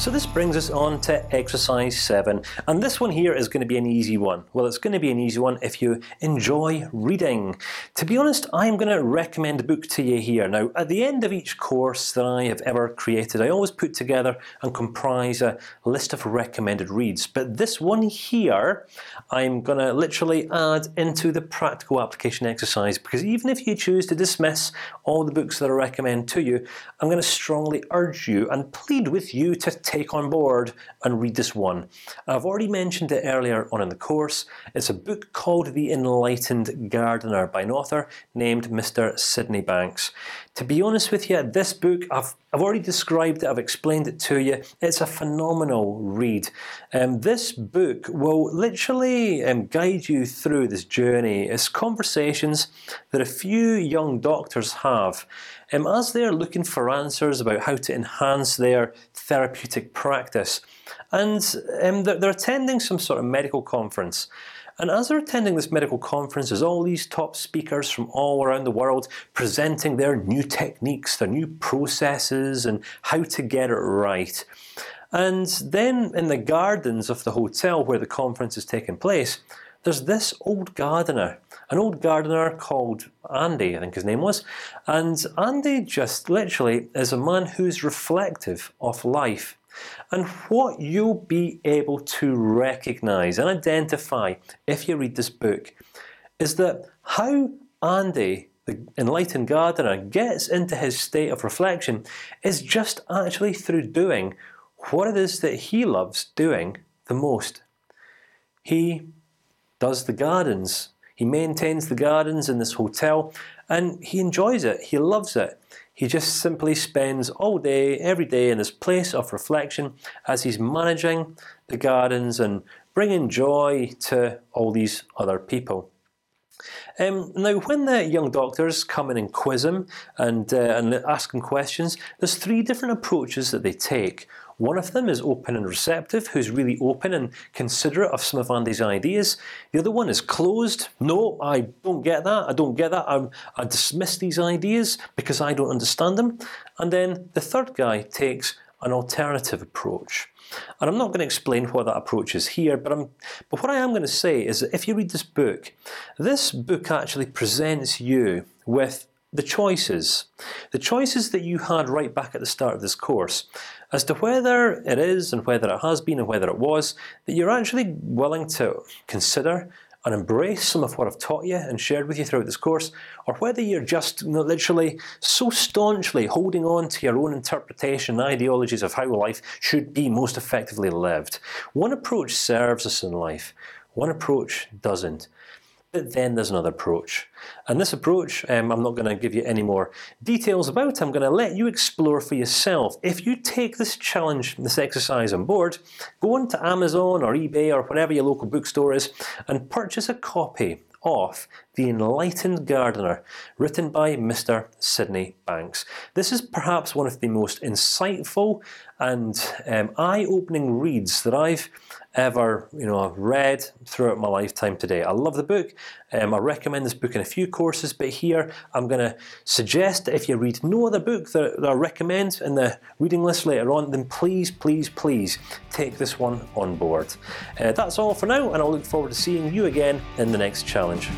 So this brings us on to exercise seven, and this one here is going to be an easy one. Well, it's going to be an easy one if you enjoy reading. To be honest, I'm going to recommend a book to you here. Now, at the end of each course that I have ever created, I always put together and comprise a list of recommended reads. But this one here, I'm going to literally add into the practical application exercise because even if you choose to dismiss all the books that I recommend to you, I'm going to strongly urge you and plead with you to take on board and read this one. I've already mentioned it earlier on in the course. It's a book called The Enlightened Gardener by an author named Mr. Sydney Banks. To be honest with you, this book I've I've already described it. I've explained it to you. It's a phenomenal read. Um, this book will literally um, guide you through this journey. It's conversations that a few young doctors have um, as they're looking for answers about how to enhance their therapeutic practice, and um, they're, they're attending some sort of medical conference. And as they're attending this medical conference, there's all these top speakers from all around the world presenting their new techniques, their new processes, and how to get it right. And then in the gardens of the hotel where the conference is taking place, there's this old gardener, an old gardener called Andy, I think his name was, and Andy just literally is a man who's reflective of life. And what you'll be able to recognize and identify if you read this book is that how Andy, the enlightened gardener, gets into his state of reflection is just actually through doing what it is that he loves doing the most. He does the gardens. He maintains the gardens in this hotel, and he enjoys it. He loves it. He just simply spends all day, every day, in this place of reflection as he's managing the gardens and bringing joy to all these other people. Um, now, when the young doctors come in and quiz him and uh, and ask him questions, there's three different approaches that they take. One of them is open and receptive, who's really open and considerate of some of Andy's ideas. The other one is closed. No, I don't get that. I don't get that. I'm, I dismiss these ideas because I don't understand them. And then the third guy takes an alternative approach. And I'm not going to explain what that approach is here, but I'm. But what I am going to say is that if you read this book, this book actually presents you with the choices, the choices that you had right back at the start of this course, as to whether it is and whether it has been and whether it was that you're actually willing to consider and embrace some of what I've taught you and shared with you throughout this course, or whether you're just you know, literally so staunchly holding on to your own interpretation and ideologies of how life should be most effectively lived. One approach serves us in life, one approach doesn't. But then there's another approach, and this approach um, I'm not going to give you any more details about. I'm going to let you explore for yourself. If you take this challenge, this exercise on board, go on to Amazon or eBay or whatever your local bookstore is, and purchase a copy of The Enlightened Gardener, written by Mr. Sydney Banks. This is perhaps one of the most insightful and um, eye-opening reads that I've ever you know I've read throughout my lifetime today. I love the book. Um, I recommend this book in a few courses, but here I'm going to suggest that if you read no other book that, that I recommend in the reading list later on, then please, please, please take this one on board. Uh, that's all for now, and I'll look forward to seeing you again in the next challenge.